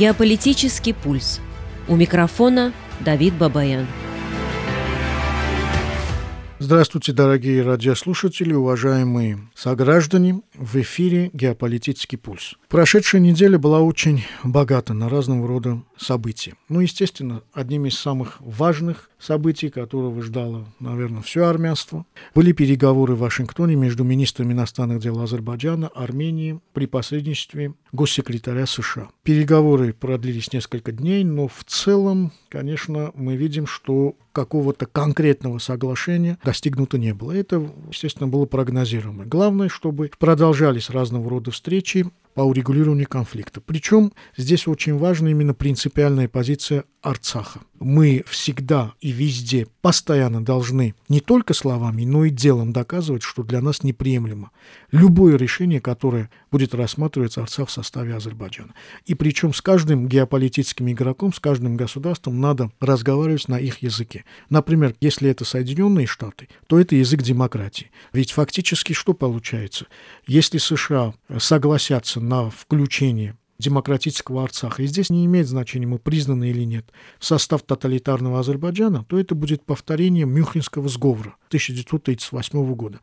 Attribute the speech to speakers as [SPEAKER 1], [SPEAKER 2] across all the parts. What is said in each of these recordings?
[SPEAKER 1] Геополитический пульс. У микрофона Давид Бабаян.
[SPEAKER 2] Здравствуйте, дорогие радиослушатели, уважаемые сограждане. В эфире «Геополитический пульс». Прошедшая неделя была очень богата на разного рода события. Ну, естественно, одним из самых важных событий, которого ждало, наверное, все армянство, были переговоры в Вашингтоне между министрами иностранных дел Азербайджана, Армении при посредничестве госсекретаря США. Переговоры продлились несколько дней, но в целом, конечно, мы видим, что какого-то конкретного соглашения достигнуто не было. Это, естественно, было прогнозируемо. Главное, чтобы продолжались разного рода встречи по урегулированию конфликта. Причем здесь очень важна именно принципиальная позиция Арцаха. Мы всегда и везде постоянно должны не только словами, но и делом доказывать, что для нас неприемлемо любое решение, которое будет рассматриваться Арцах в составе Азербайджана. И причем с каждым геополитическим игроком, с каждым государством надо разговаривать на их языке. Например, если это Соединенные Штаты, то это язык демократии. Ведь фактически что получается? Если США согласятся на включение демократического Арцаха. И здесь не имеет значения, мы признаны или нет, в состав тоталитарного Азербайджана, то это будет повторение Мюнхенского сговора 1938 года.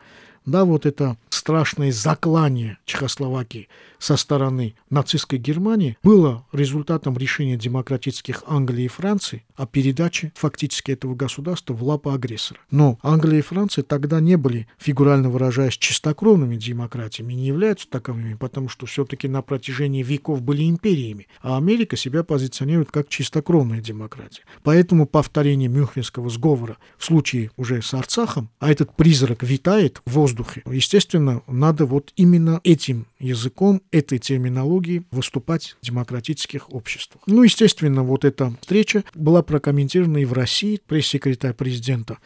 [SPEAKER 2] Да, вот это страшное заклание Чехословакии со стороны нацистской Германии было результатом решения демократических Англии и Франции о передаче фактически этого государства в лапы агрессора. Но Англия и Франция тогда не были, фигурально выражаясь, чистокровными демократиями, не являются таковыми, потому что все-таки на протяжении веков были империями, а Америка себя позиционирует как чистокровная демократия. Поэтому повторение Мюнхенского сговора в случае уже с Арцахом, а этот призрак витает в воздухе, воздухе. Естественно, надо вот именно этим языком, этой терминологией выступать в демократических обществах. Ну, естественно, вот эта встреча была прокомментирована и в России. Пресс-секретарь президента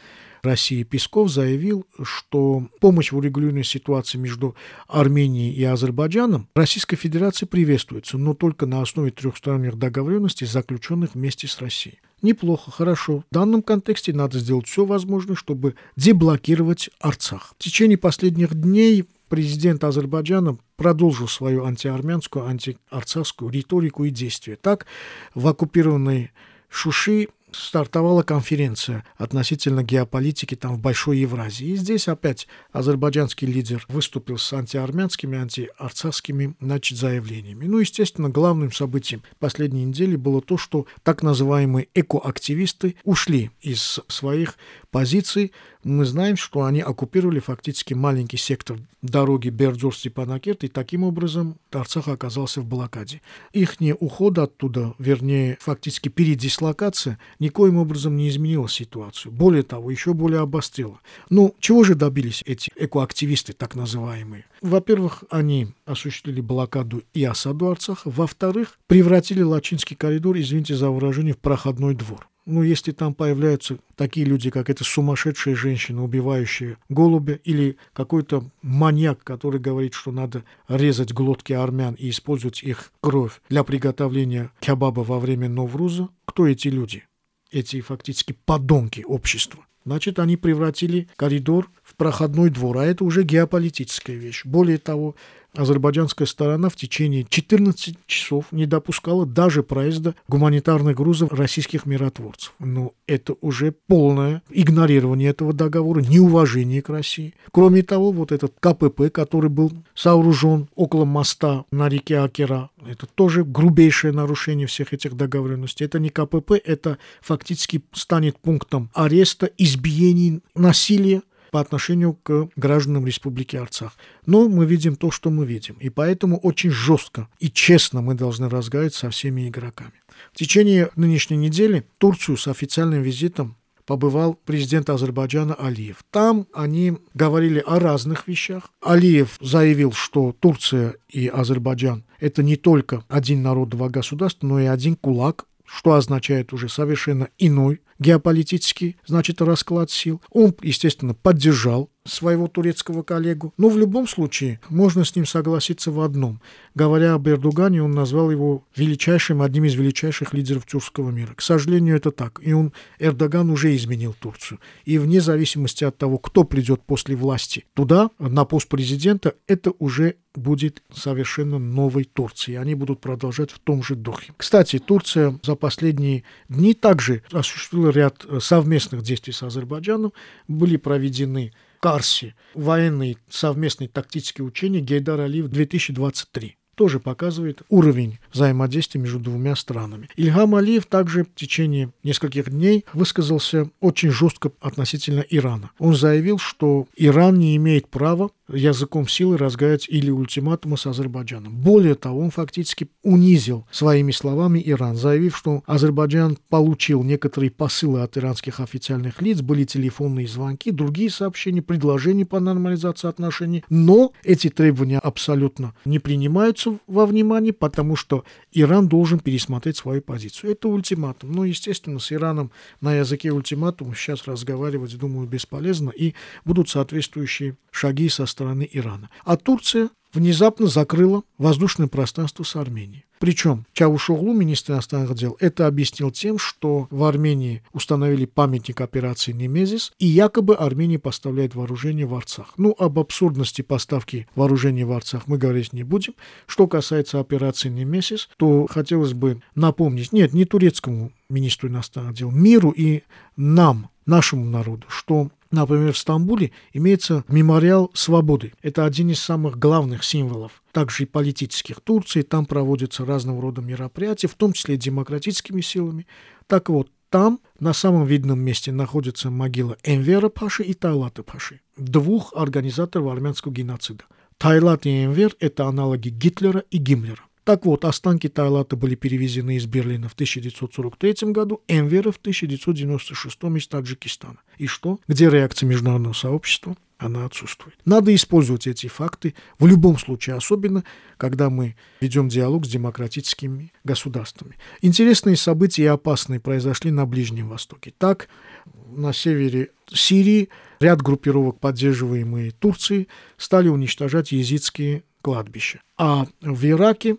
[SPEAKER 2] России Песков заявил, что помощь в урегулировании ситуации между Арменией и Азербайджаном Российской Федерации приветствуется, но только на основе трехсторонних договоренностей, заключенных вместе с Россией. Неплохо, хорошо. В данном контексте надо сделать все возможное, чтобы деблокировать Арцах. В течение последних дней президент Азербайджана продолжил свою антиармянскую, антиарцахскую риторику и действия. Так, в оккупированной Шуши стартовала конференция относительно геополитики там в Большой Евразии. И здесь опять азербайджанский лидер выступил с антиармянскими, антиарцахскими значит, заявлениями. Ну, естественно, главным событием последней недели было то, что так называемые экоактивисты ушли из своих позиций. Мы знаем, что они оккупировали фактически маленький сектор дороги Бердзор-Степанакерт, и таким образом Арцах оказался в блокаде. Их уход оттуда, вернее, фактически передислокация, никоим образом не изменила ситуацию. Более того, еще более обострила. Ну, чего же добились эти экоактивисты, так называемые? Во-первых, они осуществили блокаду и осаду Арцаха. Во-вторых, превратили Лачинский коридор, извините за выражение, в проходной двор. Ну, если там появляются такие люди, как эта сумасшедшая женщина, убивающая голубя, или какой-то маньяк, который говорит, что надо резать глотки армян и использовать их кровь для приготовления кебаба во время Новруза, кто эти люди? Эти фактически подонки общества. Значит, они превратили коридор в проходной двор, а это уже геополитическая вещь. Более того, азербайджанская сторона в течение 14 часов не допускала даже проезда гуманитарных грузов российских миротворцев. Но это уже полное игнорирование этого договора, неуважение к России. Кроме того, вот этот КПП, который был сооружен около моста на реке Акера, это тоже грубейшее нарушение всех этих договоренностей. Это не КПП, это фактически станет пунктом ареста, избиений, насилия по отношению к гражданам Республики Арцах. Но мы видим то, что мы видим. И поэтому очень жестко и честно мы должны разговаривать со всеми игроками. В течение нынешней недели Турцию с официальным визитом побывал президент Азербайджана Алиев. Там они говорили о разных вещах. Алиев заявил, что Турция и Азербайджан – это не только один народ, два государства, но и один кулак, что означает уже совершенно иной геополитический, значит, расклад сил. Он, естественно, поддержал своего турецкого коллегу. Но в любом случае можно с ним согласиться в одном. Говоря об Эрдогане, он назвал его величайшим, одним из величайших лидеров тюркского мира. К сожалению, это так. И он, Эрдоган уже изменил Турцию. И вне зависимости от того, кто придет после власти туда, на пост президента, это уже будет совершенно новой Турцией. Они будут продолжать в том же духе. Кстати, Турция за последние дни также осуществила ряд совместных действий с Азербайджаном. Были проведены Карси военные совместные тактические учения Гейдар Алиев 2023 тоже показывает уровень взаимодействия между двумя странами. Ильхам Алиев также в течение нескольких дней высказался очень жестко относительно Ирана. Он заявил, что Иран не имеет права языком силы разгадать или ультиматума с Азербайджаном. Более того, он фактически унизил своими словами Иран, заявив, что Азербайджан получил некоторые посылы от иранских официальных лиц, были телефонные звонки, другие сообщения, предложения по нормализации отношений, но эти требования абсолютно не принимаются во внимание, потому что Иран должен пересмотреть свою позицию. Это ультиматум. Но, естественно, с Ираном на языке ультиматума сейчас разговаривать, думаю, бесполезно, и будут соответствующие шаги со стороны Ирана. А Турция внезапно закрыла воздушное пространство с Арменией. Причем Чавушоглу, министр иностранных дел, это объяснил тем, что в Армении установили памятник операции «Немезис», и якобы Армения поставляет вооружение в Арцах. Ну, об абсурдности поставки вооружения в Арцах мы говорить не будем. Что касается операции «Немезис», то хотелось бы напомнить, нет, не турецкому министру иностранных дел, миру и нам, нашему народу, что Например, в Стамбуле имеется мемориал свободы. Это один из самых главных символов, также и политических Турции. Там проводятся разного рода мероприятия, в том числе и демократическими силами. Так вот, там на самом видном месте находится могила Энвера Паши и Тайлата Паши, двух организаторов армянского геноцида. Тайлат и Энвер – это аналоги Гитлера и Гиммлера. Так вот, останки Тайлата были перевезены из Берлина в 1943 году, Энвера в 1996 из Таджикистана. И что? Где реакция международного сообщества? Она отсутствует. Надо использовать эти факты в любом случае, особенно когда мы ведем диалог с демократическими государствами. Интересные события и опасные произошли на Ближнем Востоке. Так, на севере Сирии ряд группировок, поддерживаемые Турцией, стали уничтожать езидские кладбища. А в Ираке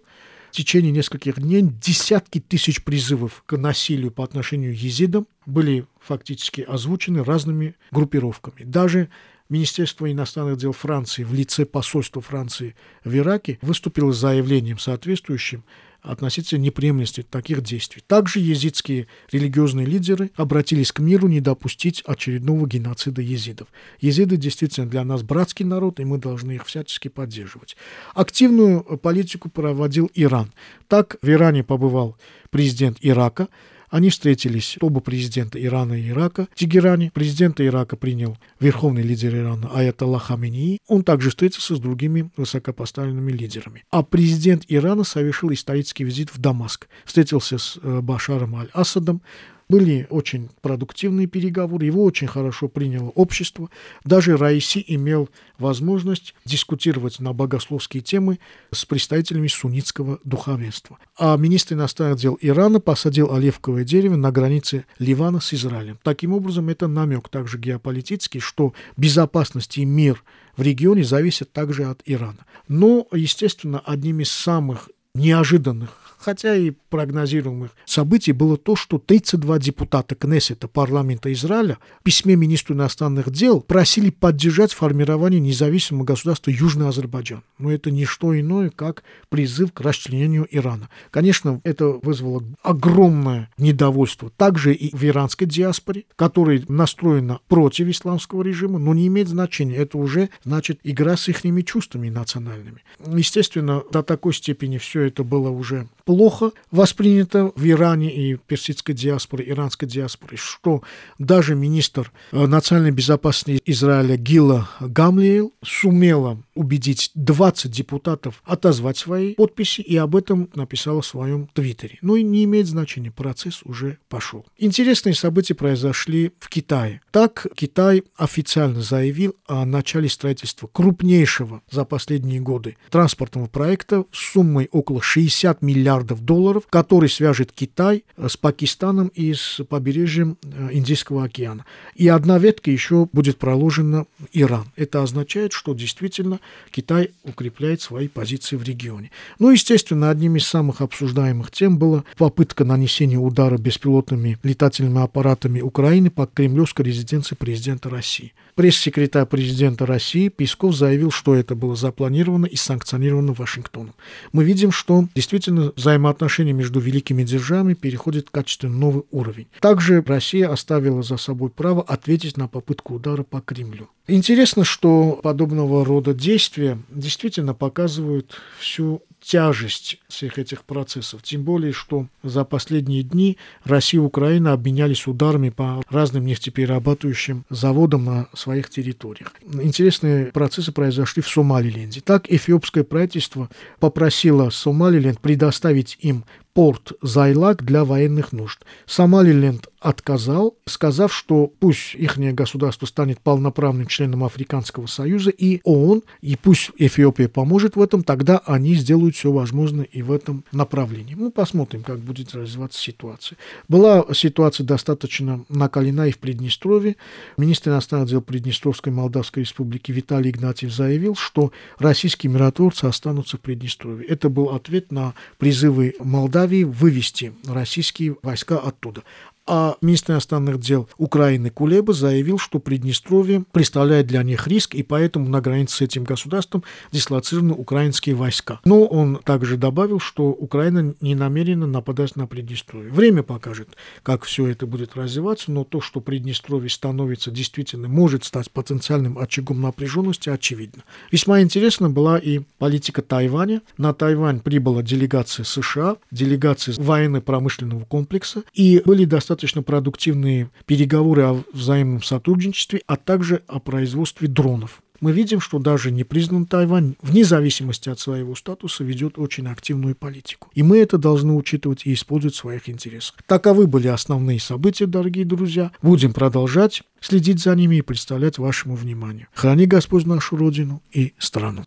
[SPEAKER 2] в течение нескольких дней десятки тысяч призывов к насилию по отношению к езидам были фактически озвучены разными группировками. Даже Министерство иностранных дел Франции в лице посольства Франции в Ираке выступило с заявлением соответствующим относительно неприемлемости таких действий. Также езидские религиозные лидеры обратились к миру не допустить очередного геноцида езидов. Езиды действительно для нас братский народ, и мы должны их всячески поддерживать. Активную политику проводил Иран. Так в Иране побывал президент Ирака, они встретились, оба президента Ирана и Ирака в Тегеране. Президента Ирака принял верховный лидер Ирана Аятолла Хаминии. Он также встретился с другими высокопоставленными лидерами. А президент Ирана совершил исторический визит в Дамаск. Встретился с э, Башаром Аль-Асадом, были очень продуктивные переговоры, его очень хорошо приняло общество. Даже Раиси имел возможность дискутировать на богословские темы с представителями суннитского духовенства. А министр иностранных дел Ирана посадил оливковое дерево на границе Ливана с Израилем. Таким образом, это намек также геополитический, что безопасность и мир в регионе зависят также от Ирана. Но, естественно, одним из самых неожиданных хотя и прогнозируемых событий было то, что 32 депутата Кнессета парламента Израиля в письме министру иностранных дел просили поддержать формирование независимого государства Южный Азербайджан. Но это не что иное, как призыв к расчленению Ирана. Конечно, это вызвало огромное недовольство также и в иранской диаспоре, которая настроена против исламского режима, но не имеет значения. Это уже, значит, игра с их чувствами национальными. Естественно, до такой степени все это было уже плохо воспринято в Иране и персидской диаспоре, иранской диаспоре, что даже министр э, национальной безопасности Израиля Гила Гамлиел сумела убедить 20 депутатов отозвать свои подписи и об этом написала в своем твиттере. Ну и не имеет значения, процесс уже пошел. Интересные события произошли в Китае. Так Китай официально заявил о начале строительства крупнейшего за последние годы транспортного проекта с суммой около 60 миллиардов долларов, который свяжет Китай с Пакистаном и с побережьем Индийского океана. И одна ветка еще будет проложена Иран. Это означает, что действительно Китай укрепляет свои позиции в регионе. Ну, естественно, одним из самых обсуждаемых тем была попытка нанесения удара беспилотными летательными аппаратами Украины по кремлевской резиденции президента России. Пресс-секретарь президента России Песков заявил, что это было запланировано и санкционировано Вашингтоном. Мы видим, что действительно взаимоотношения между великими державами переходят в качественно новый уровень. Также Россия оставила за собой право ответить на попытку удара по Кремлю. Интересно, что подобного рода действия действительно показывают всю тяжесть всех этих процессов. Тем более, что за последние дни Россия и Украина обменялись ударами по разным нефтеперерабатывающим заводам на своих территориях. Интересные процессы произошли в Сомалиленде. Так, эфиопское правительство попросило Сомалиленд предоставить им порт Зайлак для военных нужд. Сомалиленд отказал, сказав, что пусть их государство станет полноправным членом Африканского Союза и ООН, и пусть Эфиопия поможет в этом, тогда они сделают все возможное и в этом направлении. Мы посмотрим, как будет развиваться ситуация. Была ситуация достаточно накалена и в Приднестровье. Министр иностранных дел Приднестровской Молдавской Республики Виталий Игнатьев заявил, что российские миротворцы останутся в Приднестровье. Это был ответ на призывы Молдавии вывести российские войска оттуда. А министр иностранных дел Украины Кулеба заявил, что Приднестровье представляет для них риск, и поэтому на границе с этим государством дислоцированы украинские войска. Но он также добавил, что Украина не намерена нападать на Приднестровье. Время покажет, как все это будет развиваться, но то, что Приднестровье становится действительно, может стать потенциальным очагом напряженности, очевидно. Весьма интересна была и политика Тайваня. На Тайвань прибыла делегация США, делегация военно-промышленного комплекса, и были достаточно достаточно продуктивные переговоры о взаимном сотрудничестве, а также о производстве дронов. Мы видим, что даже непризнанный Тайвань, вне зависимости от своего статуса, ведет очень активную политику. И мы это должны учитывать и использовать в своих интересах. Таковы были основные события, дорогие друзья. Будем продолжать следить за ними и представлять вашему вниманию. Храни Господь нашу Родину и страну.